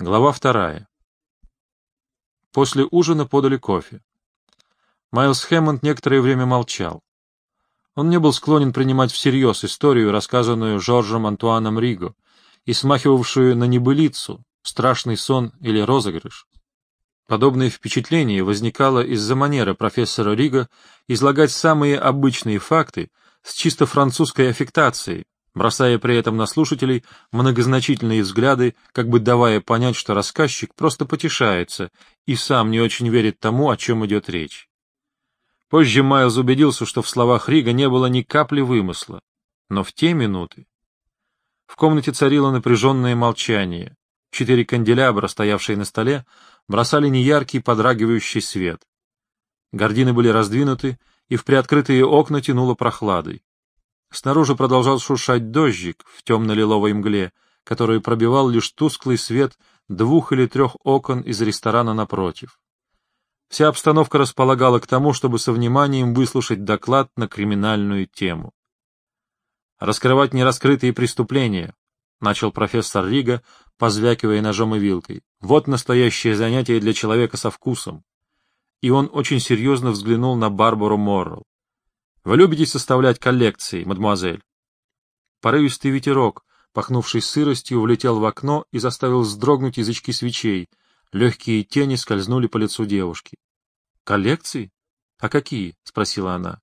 Глава вторая. После ужина подали кофе. Майлз Хэммонд некоторое время молчал. Он не был склонен принимать всерьез историю, рассказанную Жоржем Антуаном Риго, и смахивавшую на небылицу, страшный сон или розыгрыш. Подобное впечатление возникало из-за манеры профессора Рига излагать самые обычные факты с чисто французской аффектацией, бросая при этом на слушателей многозначительные взгляды, как бы давая понять, что рассказчик просто потешается и сам не очень верит тому, о чем идет речь. Позже Майлз убедился, что в словах Рига не было ни капли вымысла, но в те минуты... В комнате царило напряженное молчание. Четыре канделябра, стоявшие на столе, бросали неяркий подрагивающий свет. Гардины были раздвинуты, и в приоткрытые окна тянуло прохладой. Снаружи продолжал шуршать дождик в темно-лиловой мгле, который пробивал лишь тусклый свет двух или трех окон из ресторана напротив. Вся обстановка располагала к тому, чтобы со вниманием выслушать доклад на криминальную тему. «Раскрывать нераскрытые преступления», — начал профессор Рига, позвякивая ножом и вилкой. «Вот настоящее занятие для человека со вкусом». И он очень серьезно взглянул на Барбару Моррелл. Вы любите составлять коллекции, мадемуазель? Порывистый ветерок, пахнувший сыростью, влетел в окно и заставил вздрогнуть язычки свечей. Легкие тени скользнули по лицу девушки. «Коллекции? А какие?» — спросила она.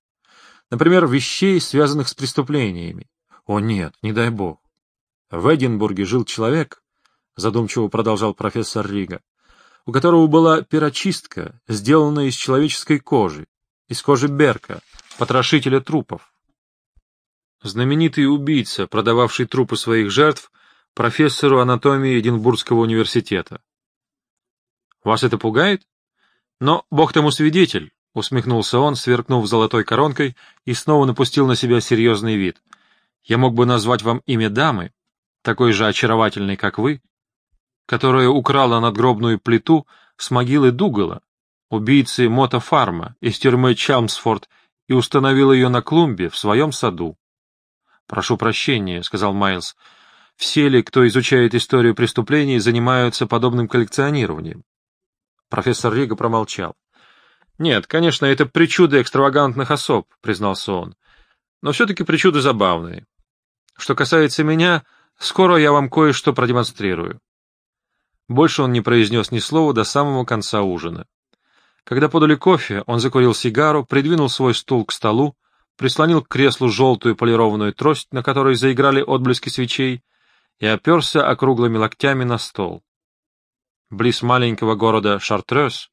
«Например, вещей, связанных с преступлениями». «О нет, не дай бог». В Эдинбурге жил человек, — задумчиво продолжал профессор Рига, у которого была перочистка, сделанная из человеческой кожи, из кожи берка, потрошителя трупов. Знаменитый убийца, продававший трупы своих жертв профессору анатомии Эдинбургского университета. Вас это пугает? Но бог тому свидетель, — усмехнулся он, сверкнув золотой коронкой, и снова напустил на себя серьезный вид. Я мог бы назвать вам имя дамы, такой же очаровательной, как вы, которая украла надгробную плиту с могилы Дугала, убийцы Мота Фарма из тюрьмы Чалмсфорд и установил ее на клумбе в своем саду. — Прошу прощения, — сказал Майлз. — Все ли, кто изучает историю преступлений, занимаются подобным коллекционированием? Профессор Рига промолчал. — Нет, конечно, это причуды экстравагантных особ, — признался он. — Но все-таки причуды забавные. Что касается меня, скоро я вам кое-что продемонстрирую. Больше он не произнес ни слова до самого конца ужина. Когда подали кофе, он закурил сигару, придвинул свой стул к столу, прислонил к креслу желтую полированную трость, на которой заиграли отблески свечей, и оперся округлыми локтями на стол. Близ маленького города Шартрёз,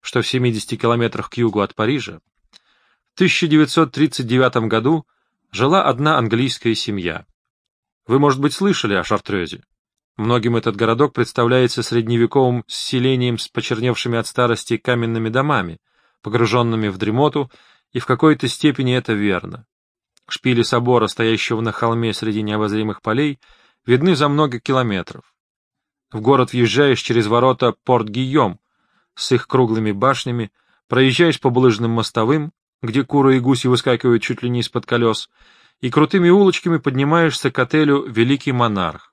что в 70 километрах к югу от Парижа, в 1939 году жила одна английская семья. Вы, может быть, слышали о Шартрёзе? Многим этот городок представляется средневековым селением с почерневшими от старости каменными домами, погруженными в дремоту, и в какой-то степени это верно. Шпили собора, стоящего на холме среди необозримых полей, видны за много километров. В город въезжаешь через ворота Порт-Гийом с их круглыми башнями, проезжаешь по булыжным мостовым, где куры и гуси выскакивают чуть ли не из-под колес, и крутыми улочками поднимаешься к отелю «Великий монарх».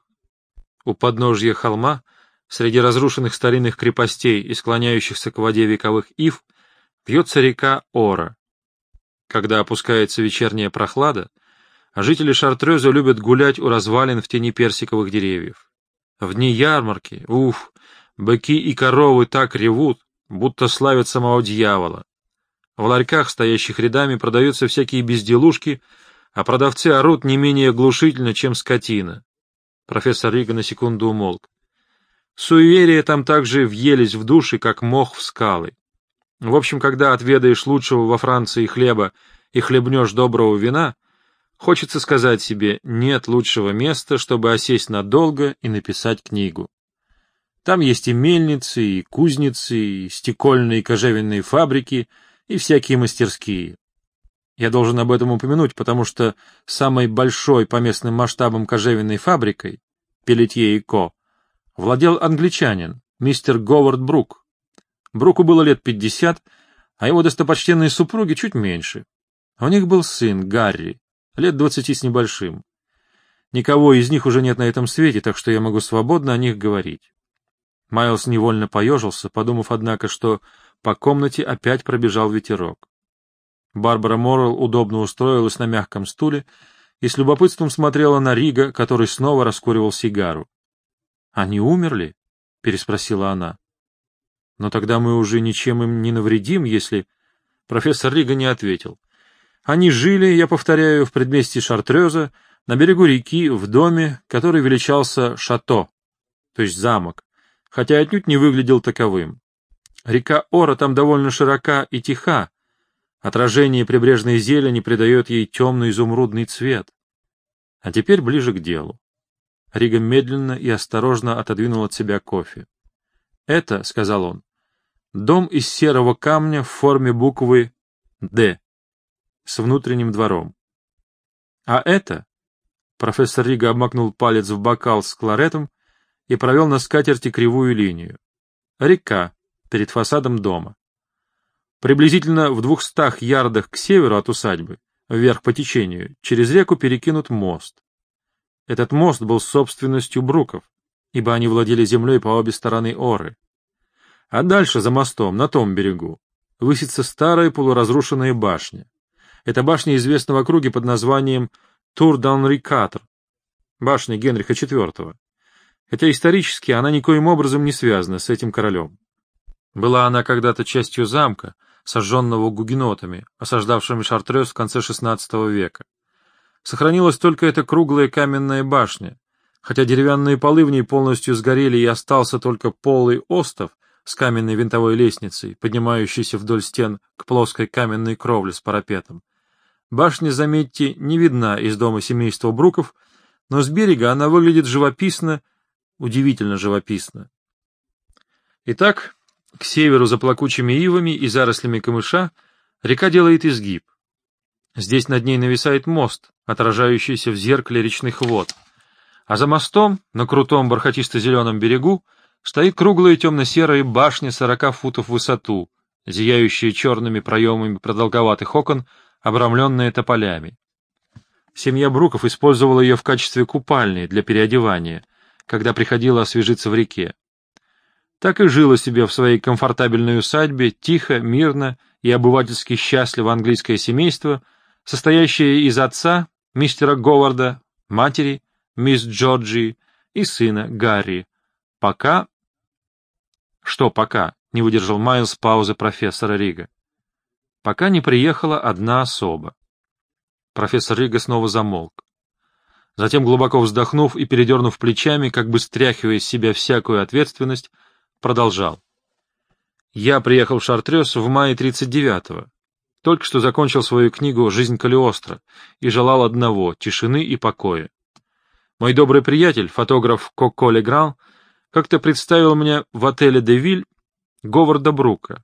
У подножья холма, среди разрушенных старинных крепостей и склоняющихся к воде вековых ив, вьется река Ора. Когда опускается вечерняя прохлада, жители Шартреза любят гулять у развалин в тени персиковых деревьев. В дни ярмарки, уф, быки и коровы так ревут, будто славят самого дьявола. В ларьках, стоящих рядами, продаются всякие безделушки, а продавцы орут не менее глушительно, чем скотина. Профессор Рига на секунду умолк. Суеверия там также въелись в души, как мох в скалы. В общем, когда отведаешь лучшего во Франции хлеба и хлебнешь доброго вина, хочется сказать себе, нет лучшего места, чтобы осесть надолго и написать книгу. Там есть и мельницы, и кузницы, и стекольные и кожевенные фабрики, и всякие мастерские. Я должен об этом упомянуть, потому что самой большой по местным масштабам кожевенной фабрикой, Пелетье и Ко, владел англичанин, мистер Говард Брук. Бруку было лет пятьдесят, а его достопочтенные супруги чуть меньше. У них был сын, Гарри, лет двадцати с небольшим. Никого из них уже нет на этом свете, так что я могу свободно о них говорить. Майлз невольно поежился, подумав, однако, что по комнате опять пробежал ветерок. Барбара Моррелл удобно устроилась на мягком стуле и с любопытством смотрела на Рига, который снова раскуривал сигару. — Они умерли? — переспросила она. — Но тогда мы уже ничем им не навредим, если... Профессор Рига не ответил. Они жили, я повторяю, в предместье Шартреза, на берегу реки, в доме, который величался Шато, то есть замок, хотя отнюдь не выглядел таковым. Река Ора там довольно широка и тиха, отражение прибрежной зелени придает ей темный изумрудный цвет. А теперь ближе к делу. Рига медленно и осторожно отодвинул от себя кофе. «Это, — сказал он, — дом из серого камня в форме буквы «Д» с внутренним двором. А это, Профессор Рига обмакнул палец в бокал с кларетом и провел на скатерти кривую линию. Река перед фасадом дома. Приблизительно в двухстах ярдах к северу от усадьбы, вверх по течению, через реку перекинут мост. Этот мост был собственностью Бруков, ибо они владели землей по обе стороны Оры. А дальше, за мостом, на том берегу, высится старая полуразрушенная башня. Эта башня известна в округе под названием Тур-дан-Рикатр, башня Генриха IV, хотя исторически она никоим образом не связана с этим королем. Была она когда-то частью замка, сожженного гугенотами, осаждавшими Шартрез в конце XVI века. Сохранилась только эта круглая каменная башня, хотя деревянные полы в ней полностью сгорели и остался только полый остов с каменной винтовой лестницей, поднимающейся вдоль стен к плоской каменной кровле с парапетом, Башня, заметьте, не видна из дома семейства Бруков, но с берега она выглядит живописно, удивительно живописно. Итак, к северу за плакучими ивами и зарослями камыша река делает изгиб. Здесь над ней нависает мост, отражающийся в зеркале речных вод. А за мостом, на крутом бархатисто-зеленом берегу, стоит круглая темно-серая башня сорока футов в высоту, зияющая черными проемами продолговатых окон, обрамленная тополями. Семья Бруков использовала ее в качестве купальни для переодевания, когда приходила освежиться в реке. Так и жило себе в своей комфортабельной усадьбе тихо, мирно и обывательски счастливо английское семейство, состоящее из отца, мистера Говарда, матери, мисс Джорджи и сына Гарри, пока... Что пока? — не выдержал Майлз паузы профессора Рига пока не приехала одна особа. Профессор Рига снова замолк. Затем, глубоко вздохнув и передернув плечами, как бы стряхивая с себя всякую ответственность, продолжал. «Я приехал в Шартрёс в мае 39-го. Только что закончил свою книгу «Жизнь Калиостро» и желал одного — тишины и покоя. Мой добрый приятель, фотограф Коко Легран, как-то представил мне в отеле «Девиль» Говарда Брука,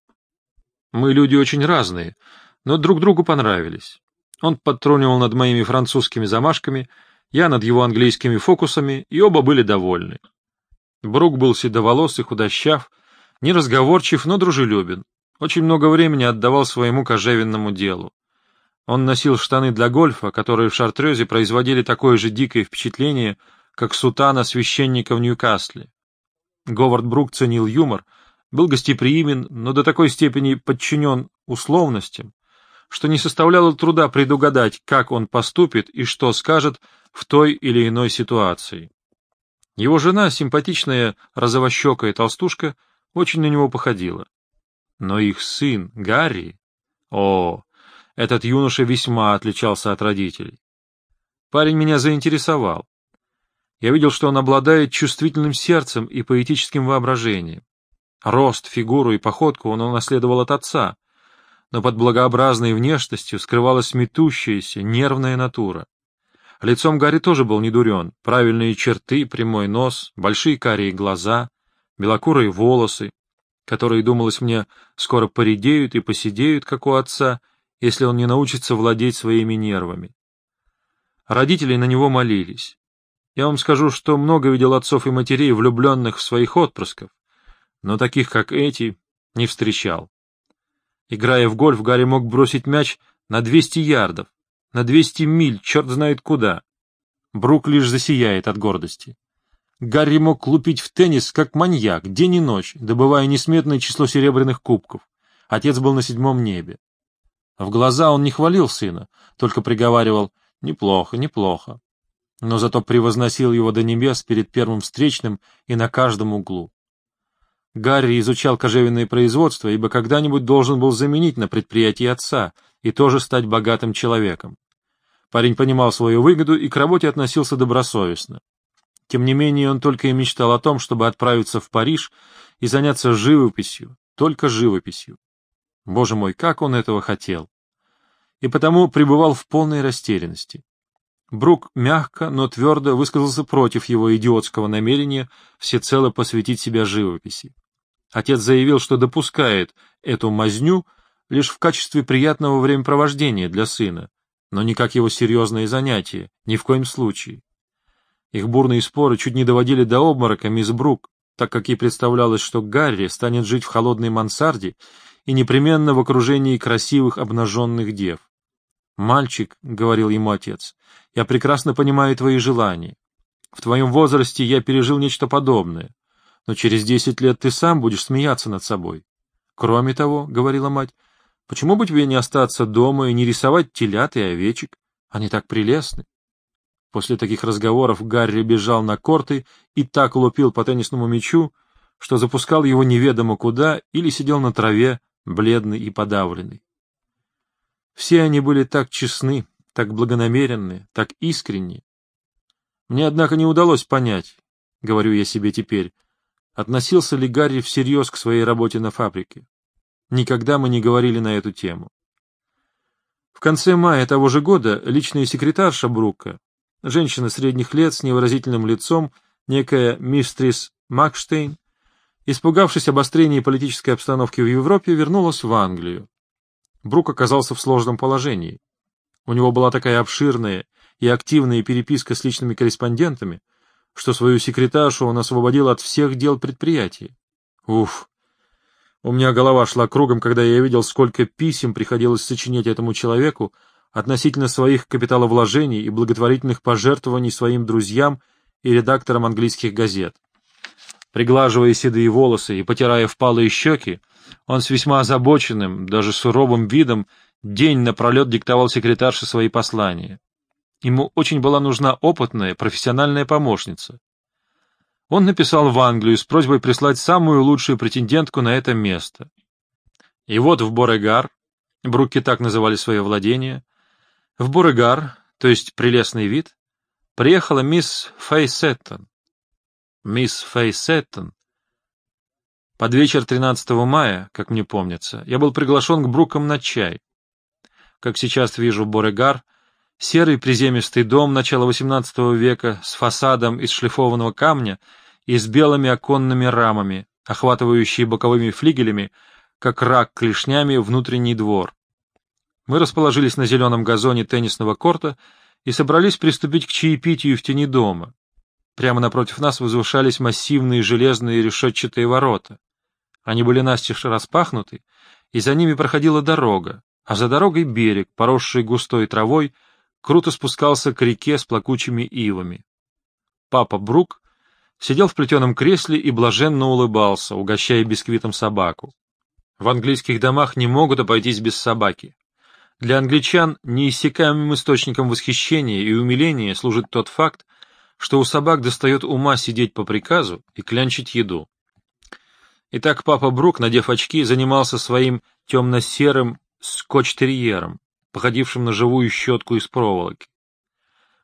мы люди очень разные, но друг другу понравились. Он подтрунивал над моими французскими замашками, я над его английскими фокусами, и оба были довольны. Брук был седоволос и худощав, неразговорчив, но дружелюбен. Очень много времени отдавал своему кожевенному делу. Он носил штаны для гольфа, которые в Шартрезе производили такое же дикое впечатление, как сутана священника в Ньюкасле. Говард Брук ценил юмор — был гостеприимен, но до такой степени подчинен условностям, что не составляло труда предугадать, как он поступит и что скажет в той или иной ситуации. Его жена, симпатичная розовощекая толстушка, очень на него походила. Но их сын, Гарри... О, этот юноша весьма отличался от родителей. Парень меня заинтересовал. Я видел, что он обладает чувствительным сердцем и поэтическим воображением. Рост, фигуру и походку он унаследовал от отца, но под благообразной внешностью скрывалась метущаяся, нервная натура. Лицом Гарри тоже был недурен, правильные черты, прямой нос, большие карие глаза, белокурые волосы, которые, думалось мне, скоро поредеют и поседеют, как у отца, если он не научится владеть своими нервами. Родители на него молились. Я вам скажу, что много видел отцов и матерей, влюбленных в своих отпрысков, но таких, как эти, не встречал. Играя в гольф, Гарри мог бросить мяч на 200 ярдов, на 200 миль, черт знает куда. Брук лишь засияет от гордости. Гарри мог лупить в теннис, как маньяк, день и ночь, добывая несметное число серебряных кубков. Отец был на седьмом небе. В глаза он не хвалил сына, только приговаривал «неплохо, неплохо». Но зато превозносил его до небес перед первым встречным и на каждом углу. Гарри изучал кожевенное производство, ибо когда-нибудь должен был заменить на предприятии отца и тоже стать богатым человеком. Парень понимал свою выгоду и к работе относился добросовестно. Тем не менее, он только и мечтал о том, чтобы отправиться в Париж и заняться живописью, только живописью. Боже мой, как он этого хотел! И потому пребывал в полной растерянности. Брук мягко, но твердо высказался против его идиотского намерения всецело посвятить себя живописи. Отец заявил, что допускает эту мазню лишь в качестве приятного времяпровождения для сына, но не как его серьезное занятие, ни в коем случае. Их бурные споры чуть не доводили до обморока мисс Брук, так как ей представлялось, что Гарри станет жить в холодной мансарде и непременно в окружении красивых обнаженных дев. «Мальчик», — говорил ему отец, — «я прекрасно понимаю твои желания. В твоем возрасте я пережил нечто подобное, но через десять лет ты сам будешь смеяться над собой. Кроме того, — говорила мать, — почему бы тебе не остаться дома и не рисовать телят и овечек? Они так прелестны. После таких разговоров Гарри бежал на корты и так лупил по теннисному мячу, что запускал его неведомо куда или сидел на траве, бледный и подавленный. Все они были так честны, так благонамеренны, так искренни. Мне, однако, не удалось понять, — говорю я себе теперь, относился ли Гарри всерьез к своей работе на фабрике. Никогда мы не говорили на эту тему. В конце мая того же года личная секретарша Брука, женщина средних лет с невыразительным лицом, некая мистрис Макштейн, испугавшись обострения политической обстановки в Европе, вернулась в Англию. Брук оказался в сложном положении. У него была такая обширная и активная переписка с личными корреспондентами, что свою секретаршу он освободил от всех дел предприятия. Уф! У меня голова шла кругом, когда я видел, сколько писем приходилось сочинять этому человеку относительно своих капиталовложений и благотворительных пожертвований своим друзьям и редакторам английских газет. Приглаживая седые волосы и потирая впалые щеки, он с весьма озабоченным, даже суровым видом день напролет диктовал секретарше свои послания. Ему очень была нужна опытная, профессиональная помощница. Он написал в Англию с просьбой прислать самую лучшую претендентку на это место. И вот в Борегар, Брукки так называли свое владение, в Борегар, то есть прелестный вид, приехала мисс Фейсеттон. Мисс Фейсеттон. Под вечер 13 мая, как мне помнится, я был приглашен к Брукам на чай. Как сейчас вижу Борегар — Серый приземистый дом начала XVIII века с фасадом из шлифованного камня и с белыми оконными рамами, охватывающие боковыми флигелями, как рак клешнями, внутренний двор. Мы расположились на зеленом газоне теннисного корта и собрались приступить к чаепитию в тени дома. Прямо напротив нас возвышались массивные железные решетчатые ворота. Они были настежь распахнуты, и за ними проходила дорога, а за дорогой берег, поросший густой травой, круто спускался к реке с плакучими ивами. Папа Брук сидел в плетеном кресле и блаженно улыбался, угощая бисквитом собаку. В английских домах не могут обойтись без собаки. Для англичан неиссякаемым источником восхищения и умиления служит тот факт, что у собак достает ума сидеть по приказу и клянчить еду. Итак, папа Брук, надев очки, занимался своим темно-серым скотч-терьером, походившим на живую щетку из проволоки.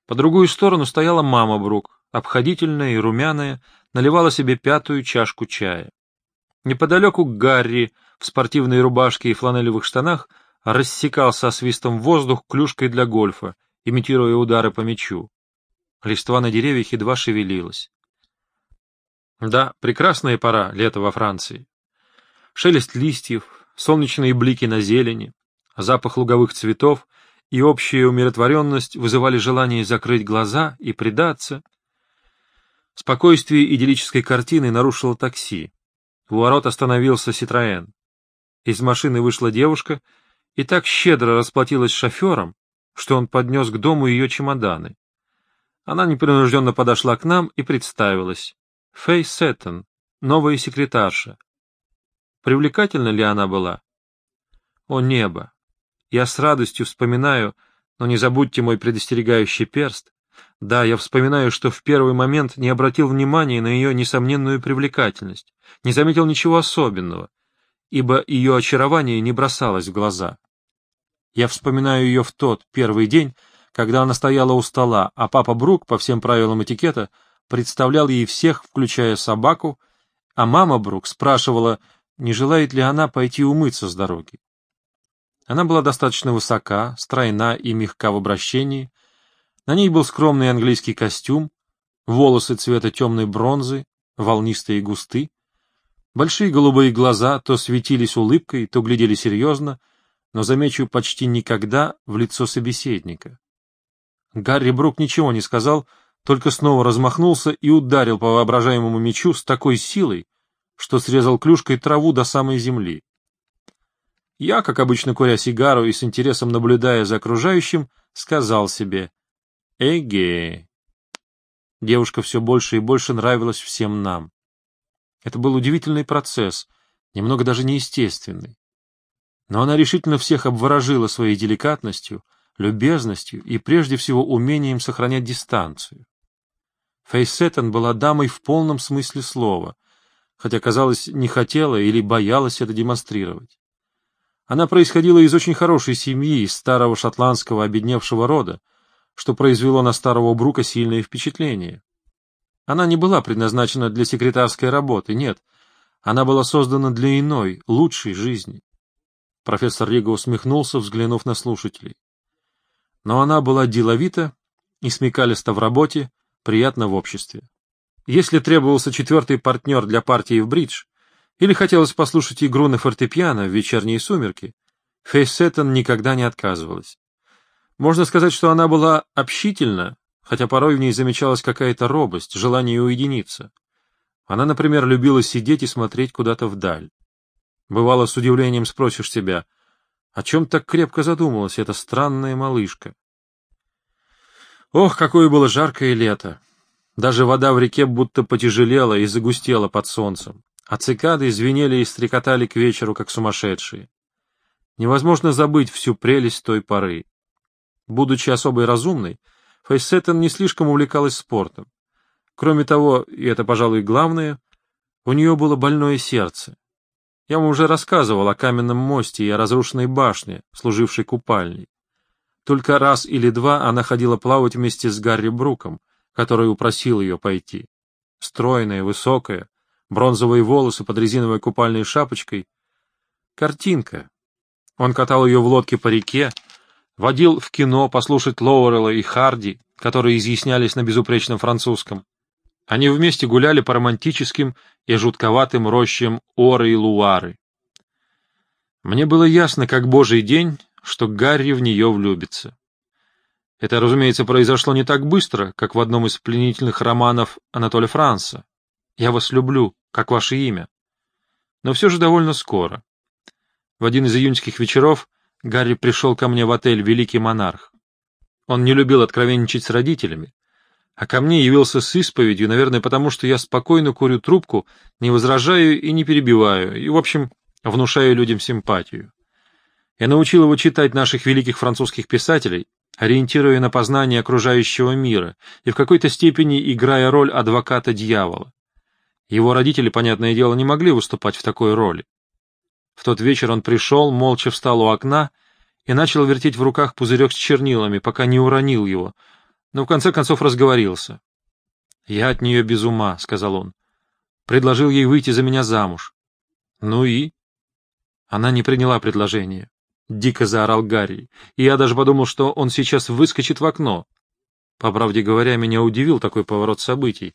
По другую сторону стояла мама Брук, обходительная и румяная, наливала себе пятую чашку чая. Неподалеку Гарри в спортивной рубашке и фланелевых штанах рассекал со свистом воздух клюшкой для гольфа, имитируя удары по мячу. Листва на деревьях едва шевелилась. Да, прекрасная пора, лето во Франции. Шелест листьев, солнечные блики на зелени, Запах луговых цветов и общая умиротворенность вызывали желание закрыть глаза и предаться. Спокойствие идиллической картины нарушило такси. У ворот остановился Ситроен. Из машины вышла девушка и так щедро расплатилась шофером, что он поднес к дому ее чемоданы. Она непринужденно подошла к нам и представилась. Фэй Сеттон, новая секретарша. Привлекательна ли она была? О небо! Я с радостью вспоминаю, но не забудьте мой предостерегающий перст. Да, я вспоминаю, что в первый момент не обратил внимания на ее несомненную привлекательность, не заметил ничего особенного, ибо ее очарование не бросалось в глаза. Я вспоминаю ее в тот первый день, когда она стояла у стола, а папа Брук, по всем правилам этикета, представлял ей всех, включая собаку, а мама Брук спрашивала, не желает ли она пойти умыться с дороги. Она была достаточно высока, стройна и мягка в обращении. На ней был скромный английский костюм, волосы цвета темной бронзы, волнистые и густы. Большие голубые глаза то светились улыбкой, то глядели серьезно, но, замечу, почти никогда в лицо собеседника. Гарри Брук ничего не сказал, только снова размахнулся и ударил по воображаемому мечу с такой силой, что срезал клюшкой траву до самой земли. Я, как обычно куря сигару и с интересом наблюдая за окружающим, сказал себе «Эге». Девушка все больше и больше нравилась всем нам. Это был удивительный процесс, немного даже неестественный. Но она решительно всех обворожила своей деликатностью, любезностью и прежде всего умением сохранять дистанцию. Фейсеттон была дамой в полном смысле слова, хотя, казалось, не хотела или боялась это демонстрировать. Она происходила из очень хорошей семьи, из старого шотландского обедневшего рода, что произвело на старого Брука сильное впечатление. Она не была предназначена для секретарской работы, нет, она была создана для иной, лучшей жизни. Профессор Рига усмехнулся, взглянув на слушателей. Но она была деловита и смекалиста в работе, приятна в обществе. Если требовался четвертый партнер для партии в бридж, или хотелось послушать игру на фортепиано в вечерние сумерки, Фейсеттон никогда не отказывалась. Можно сказать, что она была общительна, хотя порой в ней замечалась какая-то робость, желание уединиться. Она, например, любила сидеть и смотреть куда-то вдаль. Бывало, с удивлением спросишь себя, о чем так крепко задумалась эта странная малышка? Ох, какое было жаркое лето! Даже вода в реке будто потяжелела и загустела под солнцем а цикады звенели и стрекотали к вечеру, как сумасшедшие. Невозможно забыть всю прелесть той поры. Будучи особой разумной, Фейсеттон не слишком увлекалась спортом. Кроме того, и это, пожалуй, главное, у нее было больное сердце. Я вам уже рассказывал о каменном мосте и о разрушенной башне, служившей купальней. Только раз или два она ходила плавать вместе с Гарри Бруком, который упросил ее пойти. Стройная, высокая, бронзовые волосы под резиновой купальной шапочкой. Картинка. Он катал ее в лодке по реке, водил в кино послушать Лоурелла и Харди, которые изъяснялись на безупречном французском. Они вместе гуляли по романтическим и жутковатым рощам Оры и Луары. Мне было ясно, как божий день, что Гарри в нее влюбится. Это, разумеется, произошло не так быстро, как в одном из пленительных романов Анатолия Франца. «Я вас люблю», как ваше имя. Но все же довольно скоро. В один из июньских вечеров Гарри пришел ко мне в отель «Великий монарх». Он не любил откровенничать с родителями, а ко мне явился с исповедью, наверное, потому что я спокойно курю трубку, не возражаю и не перебиваю, и, в общем, внушаю людям симпатию. Я научил его читать наших великих французских писателей, ориентируя на познание окружающего мира и в какой-то степени играя роль адвоката дьявола. Его родители, понятное дело, не могли выступать в такой роли. В тот вечер он пришел, молча встал у окна и начал вертеть в руках пузырек с чернилами, пока не уронил его, но в конце концов разговорился. «Я от нее без ума», — сказал он. «Предложил ей выйти за меня замуж». «Ну и?» Она не приняла предложение. Дико заорал Гарри, и я даже подумал, что он сейчас выскочит в окно. По правде говоря, меня удивил такой поворот событий.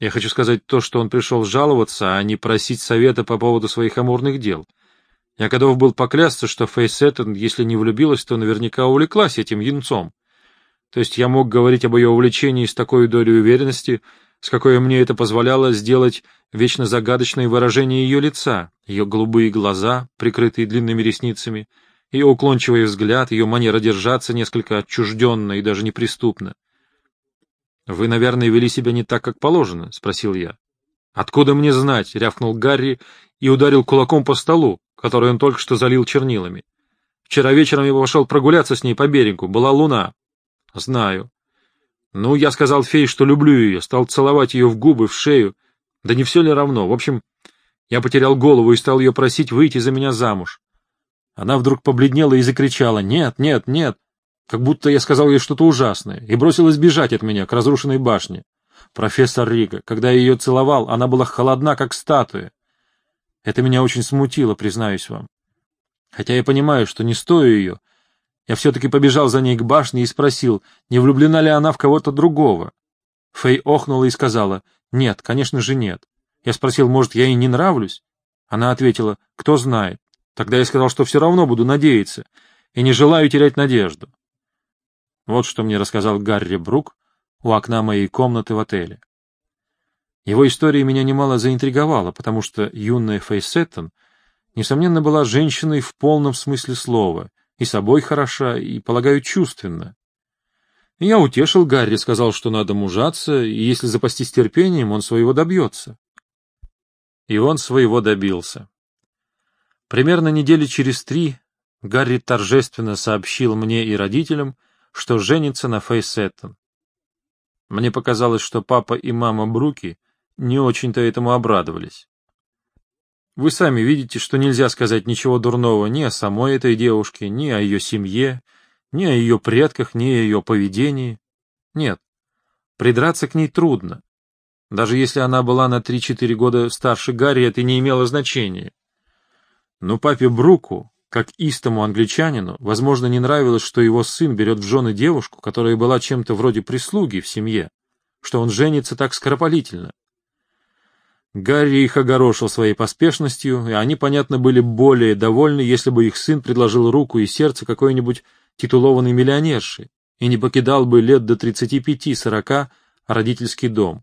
Я хочу сказать то, что он пришел жаловаться, а не просить совета по поводу своих амурных дел. Я готов был поклясться, что Фейсеттон, если не влюбилась, то наверняка увлеклась этим юнцом. То есть я мог говорить об ее увлечении с такой долей уверенности, с какой мне это позволяло сделать вечно загадочное выражение ее лица, ее голубые глаза, прикрытые длинными ресницами, ее уклончивый взгляд, ее манера держаться несколько отчужденно и даже неприступно. — Вы, наверное, вели себя не так, как положено, — спросил я. — Откуда мне знать? — рявкнул Гарри и ударил кулаком по столу, который он только что залил чернилами. Вчера вечером я пошел прогуляться с ней по берегу. Была луна. — Знаю. Ну, я сказал фее, что люблю ее, стал целовать ее в губы, в шею. Да не все ли равно? В общем, я потерял голову и стал ее просить выйти за меня замуж. Она вдруг побледнела и закричала «Нет, нет, нет!» Как будто я сказал ей что-то ужасное, и бросилась бежать от меня к разрушенной башне. Профессор Рига, когда я ее целовал, она была холодна, как статуя. Это меня очень смутило, признаюсь вам. Хотя я понимаю, что не стою ее, я все-таки побежал за ней к башне и спросил, не влюблена ли она в кого-то другого. Фэй охнула и сказала, нет, конечно же нет. Я спросил, может, я ей не нравлюсь? Она ответила, кто знает. Тогда я сказал, что все равно буду надеяться и не желаю терять надежду. Вот что мне рассказал Гарри Брук у окна моей комнаты в отеле. Его история меня немало заинтриговала, потому что юная Фейсеттон, несомненно, была женщиной в полном смысле слова, и собой хороша, и, полагаю, чувственна. Я утешил Гарри, сказал, что надо мужаться, и если запастись терпением, он своего добьется. И он своего добился. Примерно недели через три Гарри торжественно сообщил мне и родителям, что женится на Фейсеттон. Мне показалось, что папа и мама Бруки не очень-то этому обрадовались. Вы сами видите, что нельзя сказать ничего дурного ни о самой этой девушке, ни о ее семье, ни о ее предках, ни о ее поведении. Нет, придраться к ней трудно. Даже если она была на 3-4 года старше Гарри, это не имело значения. Но папе Бруку, как истому англичанину, возможно, не нравилось, что его сын берет в жены девушку, которая была чем-то вроде прислуги в семье, что он женится так скоропалительно. Гарри их огорошил своей поспешностью, и они, понятно, были более довольны, если бы их сын предложил руку и сердце какой-нибудь титулованной миллионерши и не покидал бы лет до 35-40 родительский дом.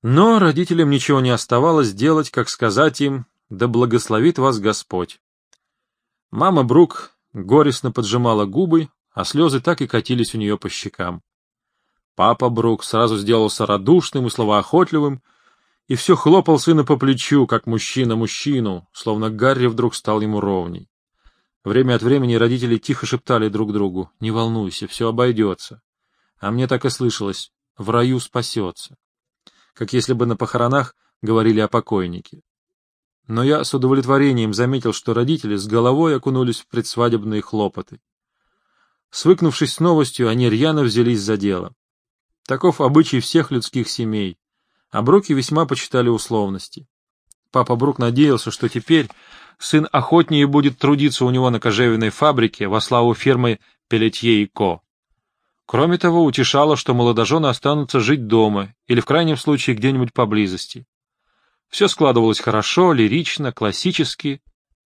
Но родителям ничего не оставалось делать, как сказать им «Да благословит вас Господь». Мама Брук горестно поджимала губы, а слезы так и катились у нее по щекам. Папа Брук сразу сделался радушным и словоохотливым, и все хлопал сына по плечу, как мужчина мужчину, словно Гарри вдруг стал ему ровней. Время от времени родители тихо шептали друг другу «Не волнуйся, все обойдется». А мне так и слышалось «В раю спасется». Как если бы на похоронах говорили о покойнике. Но я с удовлетворением заметил, что родители с головой окунулись в предсвадебные хлопоты. Свыкнувшись с новостью, они рьяно взялись за дело. Таков обычай всех людских семей а Бруки весьма почитали условности. Папа Брук надеялся, что теперь сын охотнее будет трудиться у него на кожевенной фабрике во славу фирмы Пелетье и Ко. Кроме того, утешало, что молодожены останутся жить дома или, в крайнем случае, где-нибудь поблизости. Все складывалось хорошо, лирично, классически,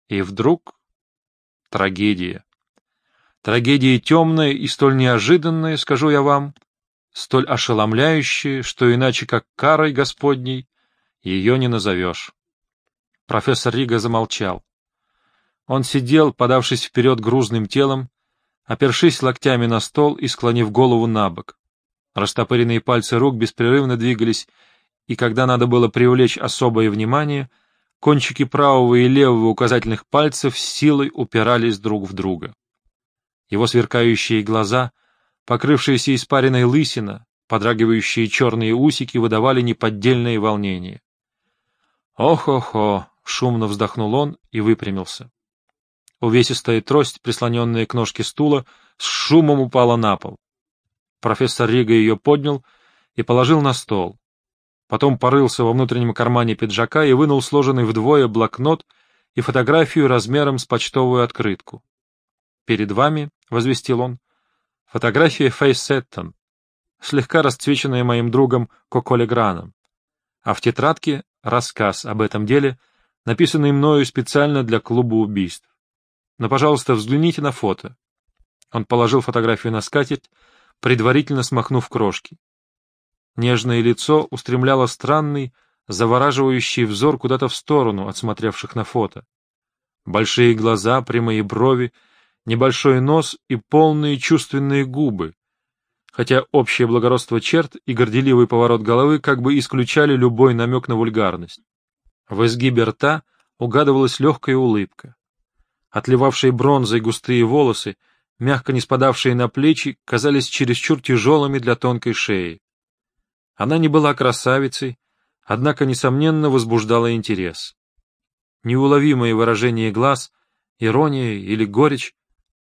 и вдруг трагедия. Трагедия темная и столь неожиданная, скажу я вам, столь ошеломляющее, что иначе как карой Господней ее не назовешь. Профессор Рига замолчал. Он сидел, подавшись вперед грузным телом, опершись локтями на стол и склонив голову на бок. Растопыренные пальцы рук беспрерывно двигались, и когда надо было привлечь особое внимание, кончики правого и левого указательных пальцев силой упирались друг в друга. Его сверкающие глаза Покрывшаяся испаренной лысина, подрагивающие черные усики выдавали неподдельное волнение. «Ох-охо!» — шумно вздохнул он и выпрямился. Увесистая трость, прислоненная к ножке стула, с шумом упала на пол. Профессор Рига ее поднял и положил на стол. Потом порылся во внутреннем кармане пиджака и вынул сложенный вдвое блокнот и фотографию размером с почтовую открытку. «Перед вами», — возвестил он, Фотография Фейсеттон, слегка расцвеченная моим другом Коко Леграном, а в тетрадке рассказ об этом деле, написанный мною специально для клуба убийств. Но, пожалуйста, взгляните на фото. Он положил фотографию на скатерть, предварительно смахнув крошки. Нежное лицо устремляло странный, завораживающий взор куда-то в сторону от смотревших на фото. Большие глаза, прямые брови — небольшой нос и полные чувственные губы. хотя общее благородство черт и горделивый поворот головы как бы исключали любой намек на вульгарность. В изгибе рта угадывалась легкая улыбка. Отливавшие бронзой густые волосы, мягко не спадавшие на плечи, казались чересчур тяжелыми для тонкой шеи. Она не была красавицей, однако, несомненно, возбуждала интерес. Неуловимое выражение глаз, ирония или горечь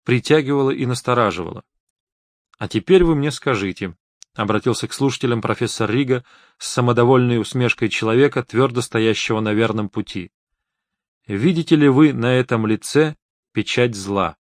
притягивало и настораживало. — А теперь вы мне скажите, — обратился к слушателям профессор Рига с самодовольной усмешкой человека, твердо стоящего на верном пути. — Видите ли вы на этом лице печать зла?